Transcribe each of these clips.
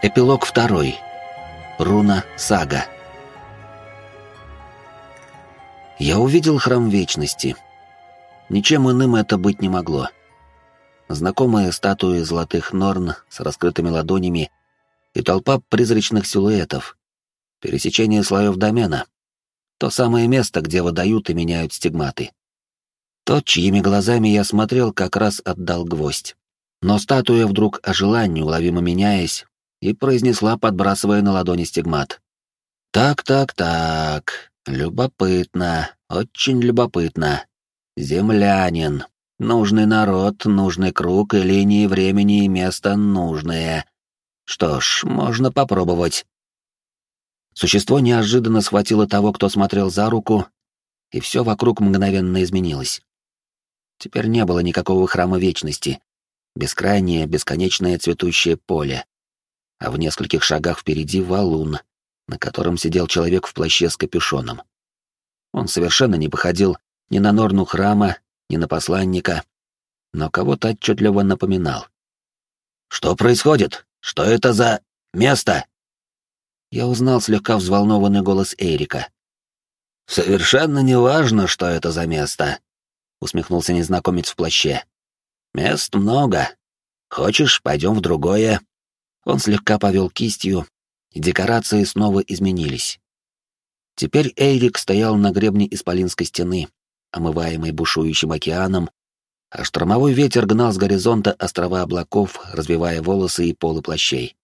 Эпилог второй. Руна Сага. Я увидел храм Вечности. Ничем иным это быть не могло. Знакомые статуи золотых норн с раскрытыми ладонями и толпа призрачных силуэтов. Пересечение слоев домена. То самое место, где выдают и меняют стигматы. Тот, чьими глазами я смотрел, как раз отдал гвоздь. Но статуя вдруг ожила, неуловимо меняясь, и произнесла, подбрасывая на ладони стигмат. «Так, так, так. Любопытно. Очень любопытно. Землянин. Нужный народ, нужный круг и линии времени и места нужные. Что ж, можно попробовать». Существо неожиданно схватило того, кто смотрел за руку, и все вокруг мгновенно изменилось. Теперь не было никакого храма вечности. Бескрайнее, бесконечное цветущее поле, а в нескольких шагах впереди валун, на котором сидел человек в плаще с капюшоном. Он совершенно не походил ни на норну храма, ни на посланника, но кого-то отчетливо напоминал. «Что происходит? Что это за место?» Я узнал слегка взволнованный голос Эрика. «Совершенно не важно, что это за место», — усмехнулся незнакомец в плаще. «Мест много. Хочешь, пойдем в другое, он слегка повел кистью, и декорации снова изменились. Теперь Эйрик стоял на гребне Исполинской стены, омываемой бушующим океаном, а штормовой ветер гнал с горизонта острова облаков, развивая волосы и полы плащей.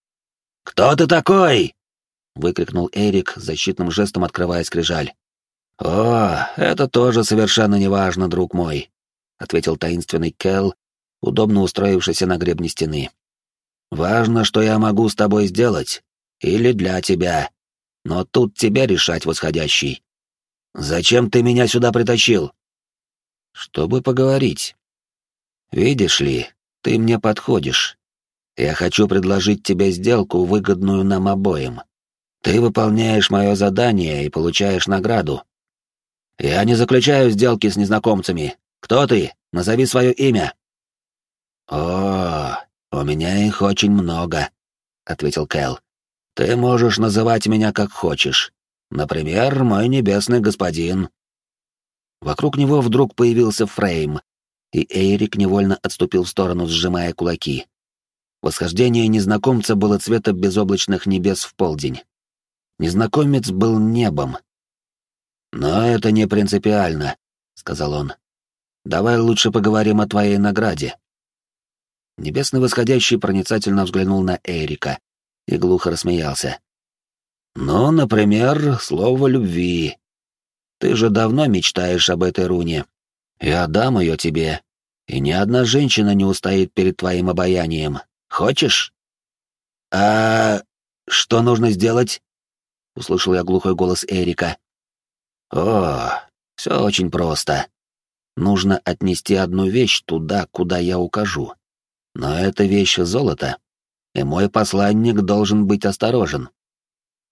«Кто ты такой?» — выкрикнул Эрик, защитным жестом открывая скрижаль. «О, это тоже совершенно неважно, друг мой», — ответил таинственный Кэл, удобно устроившийся на гребне стены. Важно, что я могу с тобой сделать. Или для тебя. Но тут тебе решать, восходящий. Зачем ты меня сюда притащил? Чтобы поговорить. Видишь ли, ты мне подходишь. Я хочу предложить тебе сделку, выгодную нам обоим. Ты выполняешь мое задание и получаешь награду. Я не заключаю сделки с незнакомцами. Кто ты? Назови свое имя. О, «У меня их очень много», — ответил Кэл. «Ты можешь называть меня как хочешь. Например, мой небесный господин». Вокруг него вдруг появился Фрейм, и Эйрик невольно отступил в сторону, сжимая кулаки. Восхождение незнакомца было цвета безоблачных небес в полдень. Незнакомец был небом. «Но это не принципиально», — сказал он. «Давай лучше поговорим о твоей награде». Небесный восходящий проницательно взглянул на Эрика и глухо рассмеялся. «Ну, например, слово любви. Ты же давно мечтаешь об этой руне. Я дам ее тебе, и ни одна женщина не устоит перед твоим обаянием. Хочешь?» «А что нужно сделать?» — услышал я глухой голос Эрика. «О, все очень просто. Нужно отнести одну вещь туда, куда я укажу. Но это вещь золота, и мой посланник должен быть осторожен.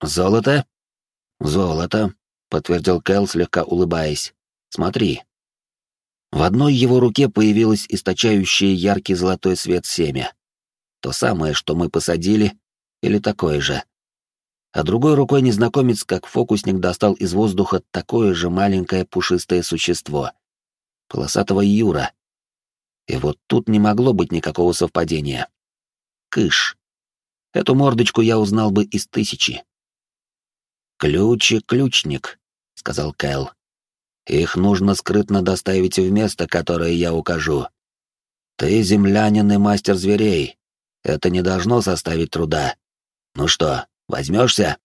Золото? Золото, подтвердил Кэл, слегка улыбаясь. Смотри. В одной его руке появилось источающее яркий золотой свет семя. То самое, что мы посадили, или такое же. А другой рукой незнакомец, как фокусник, достал из воздуха такое же маленькое пушистое существо. Полосатого Юра, и вот тут не могло быть никакого совпадения. Кыш. Эту мордочку я узнал бы из тысячи. «Ключ и ключник», — сказал Кэл. «Их нужно скрытно доставить в место, которое я укажу. Ты землянин и мастер зверей. Это не должно составить труда. Ну что, возьмешься?»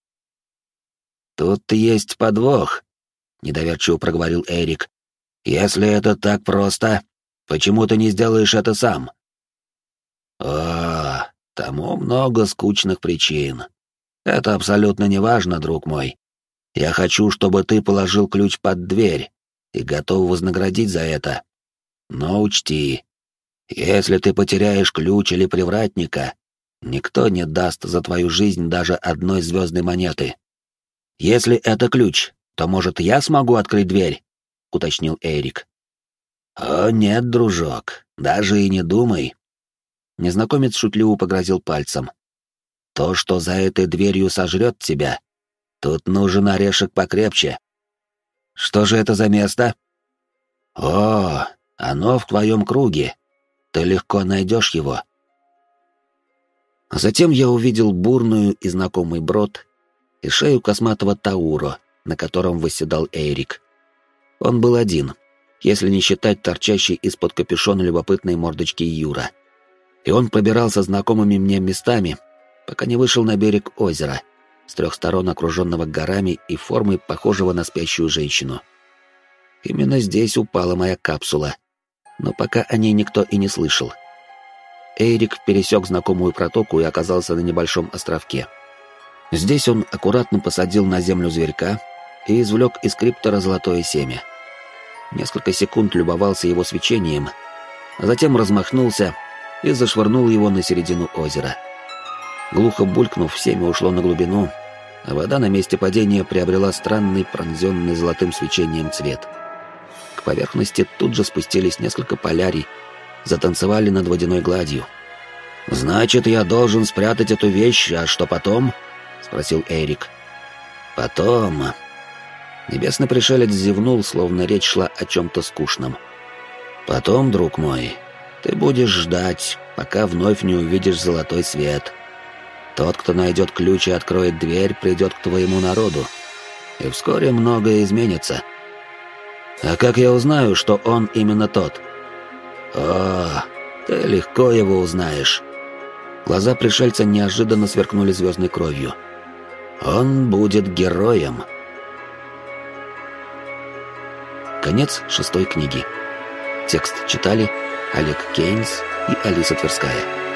«Тут есть подвох», — недоверчиво проговорил Эрик. «Если это так просто, Почему ты не сделаешь это сам? О, тому много скучных причин. Это абсолютно не важно, друг мой. Я хочу, чтобы ты положил ключ под дверь и готов вознаградить за это. Но учти, если ты потеряешь ключ или привратника, никто не даст за твою жизнь даже одной звездной монеты. Если это ключ, то, может, я смогу открыть дверь? — уточнил Эрик. «О, нет, дружок, даже и не думай». Незнакомец шутливо погрозил пальцем. то, что за этой дверью сожрет тебя. Тут нужен орешек покрепче. Что же это за место? О, оно в твоем круге. Ты легко найдешь его. Затем я увидел бурную и знакомый брод и шею косматого Тауро, на котором восседал Эйрик. Он был один, если не считать торчащей из-под капюшона любопытной мордочки Юра. И он пробирался знакомыми мне местами, пока не вышел на берег озера, с трех сторон окруженного горами и формой похожего на спящую женщину. Именно здесь упала моя капсула, но пока о ней никто и не слышал. Эйрик пересек знакомую протоку и оказался на небольшом островке. Здесь он аккуратно посадил на землю зверька и извлек из криптора золотое семя. Несколько секунд любовался его свечением, а затем размахнулся и зашвырнул его на середину озера. Глухо булькнув, семя ушло на глубину, а вода на месте падения приобрела странный пронзенный золотым свечением цвет. К поверхности тут же спустились несколько полярий, затанцевали над водяной гладью. «Значит, я должен спрятать эту вещь, а что потом?» — спросил Эрик. «Потом...» Небесный пришелец зевнул, словно речь шла о чем-то скучном. «Потом, друг мой, ты будешь ждать, пока вновь не увидишь золотой свет. Тот, кто найдет ключ и откроет дверь, придет к твоему народу. И вскоре многое изменится. А как я узнаю, что он именно тот? О, ты легко его узнаешь. Глаза пришельца неожиданно сверкнули звездной кровью. Он будет героем. Конец шестой книги. Текст читали Олег Кейнс и Алиса Тверская.